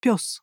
пес.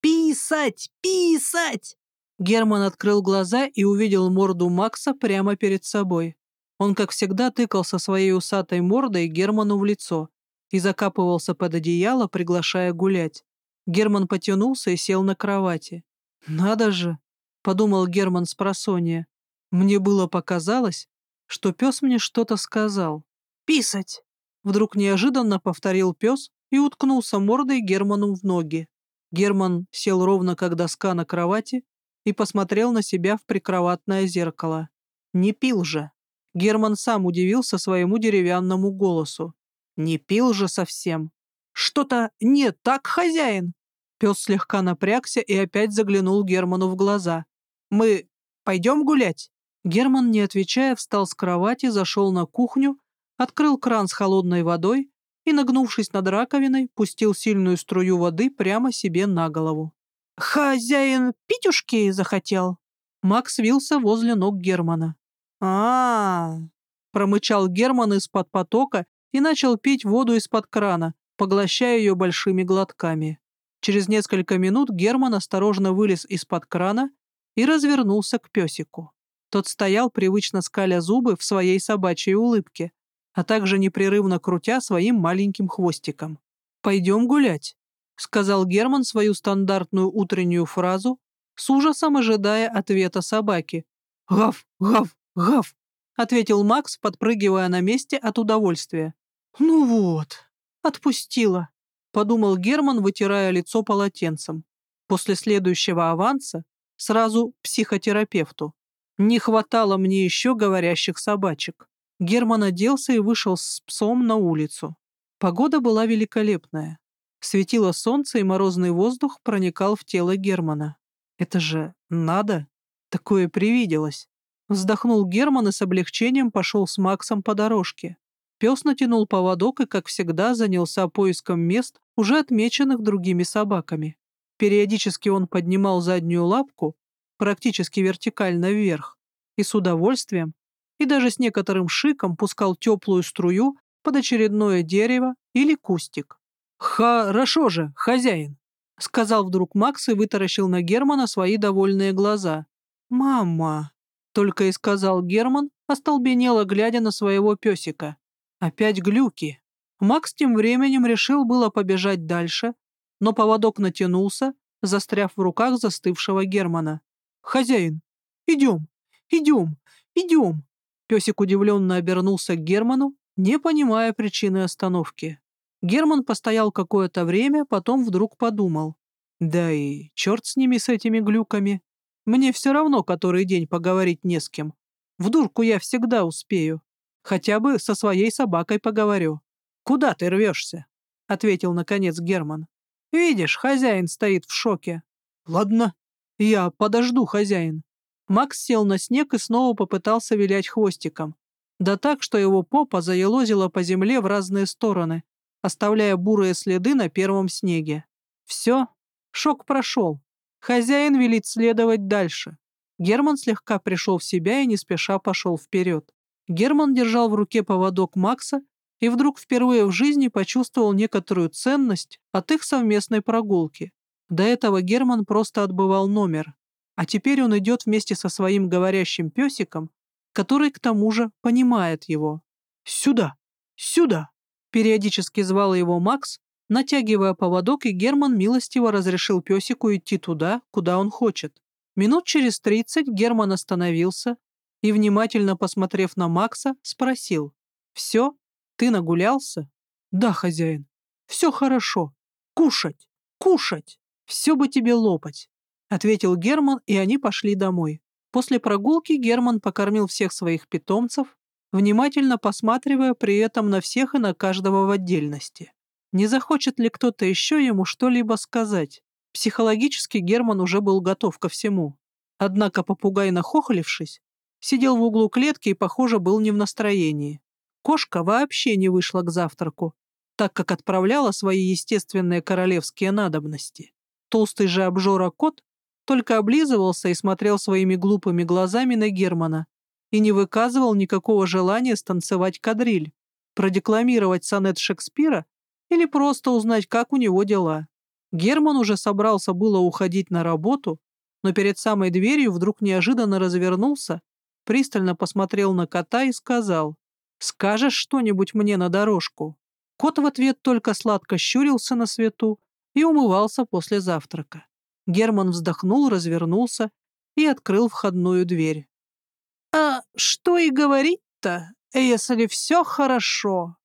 «Писать! Писать!» Герман открыл глаза и увидел морду Макса прямо перед собой. Он, как всегда, тыкался своей усатой мордой Герману в лицо и закапывался под одеяло, приглашая гулять. Герман потянулся и сел на кровати. «Надо же!» — подумал Герман с просонья. «Мне было показалось, что пес мне что-то сказал. «Писать!» Вдруг неожиданно повторил пес и уткнулся мордой Герману в ноги. Герман сел ровно как доска на кровати и посмотрел на себя в прикроватное зеркало. Не пил же. Герман сам удивился своему деревянному голосу. Не пил же совсем. «Что-то не так, хозяин!» Пес слегка напрягся и опять заглянул Герману в глаза. «Мы пойдем гулять?» Герман, не отвечая, встал с кровати, зашел на кухню, открыл кран с холодной водой и, нагнувшись над раковиной, пустил сильную струю воды прямо себе на голову. «Хозяин Питюшки захотел?» Макс вился возле ног Германа. а, -а, -а промычал Герман из-под потока и начал пить воду из-под крана, поглощая ее большими глотками. Через несколько минут Герман осторожно вылез из-под крана и развернулся к песику. Тот стоял, привычно скаля зубы в своей собачьей улыбке, а также непрерывно крутя своим маленьким хвостиком. «Пойдем гулять», — сказал Герман свою стандартную утреннюю фразу, с ужасом ожидая ответа собаки. «Гав, гав, гав», — ответил Макс, подпрыгивая на месте от удовольствия. «Ну вот, отпустила», — подумал Герман, вытирая лицо полотенцем. После следующего аванса сразу психотерапевту. Не хватало мне еще говорящих собачек. Герман оделся и вышел с псом на улицу. Погода была великолепная. Светило солнце, и морозный воздух проникал в тело Германа. Это же надо? Такое привиделось. Вздохнул Герман и с облегчением пошел с Максом по дорожке. Пес натянул поводок и, как всегда, занялся поиском мест, уже отмеченных другими собаками. Периодически он поднимал заднюю лапку, практически вертикально вверх, и с удовольствием, и даже с некоторым шиком пускал теплую струю под очередное дерево или кустик. «Хорошо же, хозяин!» — сказал вдруг Макс и вытаращил на Германа свои довольные глаза. «Мама!» — только и сказал Герман, остолбенело глядя на своего песика. «Опять глюки!» Макс тем временем решил было побежать дальше, но поводок натянулся, застряв в руках застывшего Германа. «Хозяин, идем, идем, идем!» Песик удивленно обернулся к Герману, не понимая причины остановки. Герман постоял какое-то время, потом вдруг подумал. «Да и черт с ними, с этими глюками. Мне все равно, который день поговорить не с кем. В дурку я всегда успею. Хотя бы со своей собакой поговорю. Куда ты рвешься?» — ответил, наконец, Герман. «Видишь, хозяин стоит в шоке». «Ладно, я подожду, хозяин». Макс сел на снег и снова попытался вилять хвостиком. Да так, что его попа заелозила по земле в разные стороны, оставляя бурые следы на первом снеге. Все, шок прошел. Хозяин велит следовать дальше. Герман слегка пришел в себя и не спеша пошел вперед. Герман держал в руке поводок Макса и вдруг впервые в жизни почувствовал некоторую ценность от их совместной прогулки. До этого Герман просто отбывал номер. А теперь он идет вместе со своим говорящим песиком, который, к тому же, понимает его. «Сюда! Сюда!» Периодически звал его Макс, натягивая поводок, и Герман милостиво разрешил песику идти туда, куда он хочет. Минут через тридцать Герман остановился и, внимательно посмотрев на Макса, спросил. «Все? Ты нагулялся?» «Да, хозяин. Все хорошо. Кушать! Кушать! Все бы тебе лопать ответил Герман, и они пошли домой. После прогулки Герман покормил всех своих питомцев, внимательно посматривая при этом на всех и на каждого в отдельности. Не захочет ли кто-то еще ему что-либо сказать? Психологически Герман уже был готов ко всему. Однако попугай, нахохлившись, сидел в углу клетки и, похоже, был не в настроении. Кошка вообще не вышла к завтраку, так как отправляла свои естественные королевские надобности. Толстый же обжора кот только облизывался и смотрел своими глупыми глазами на Германа и не выказывал никакого желания станцевать кадриль, продекламировать сонет Шекспира или просто узнать, как у него дела. Герман уже собрался было уходить на работу, но перед самой дверью вдруг неожиданно развернулся, пристально посмотрел на кота и сказал, «Скажешь что-нибудь мне на дорожку?» Кот в ответ только сладко щурился на свету и умывался после завтрака. Герман вздохнул, развернулся и открыл входную дверь. «А что и говорить-то, если все хорошо?»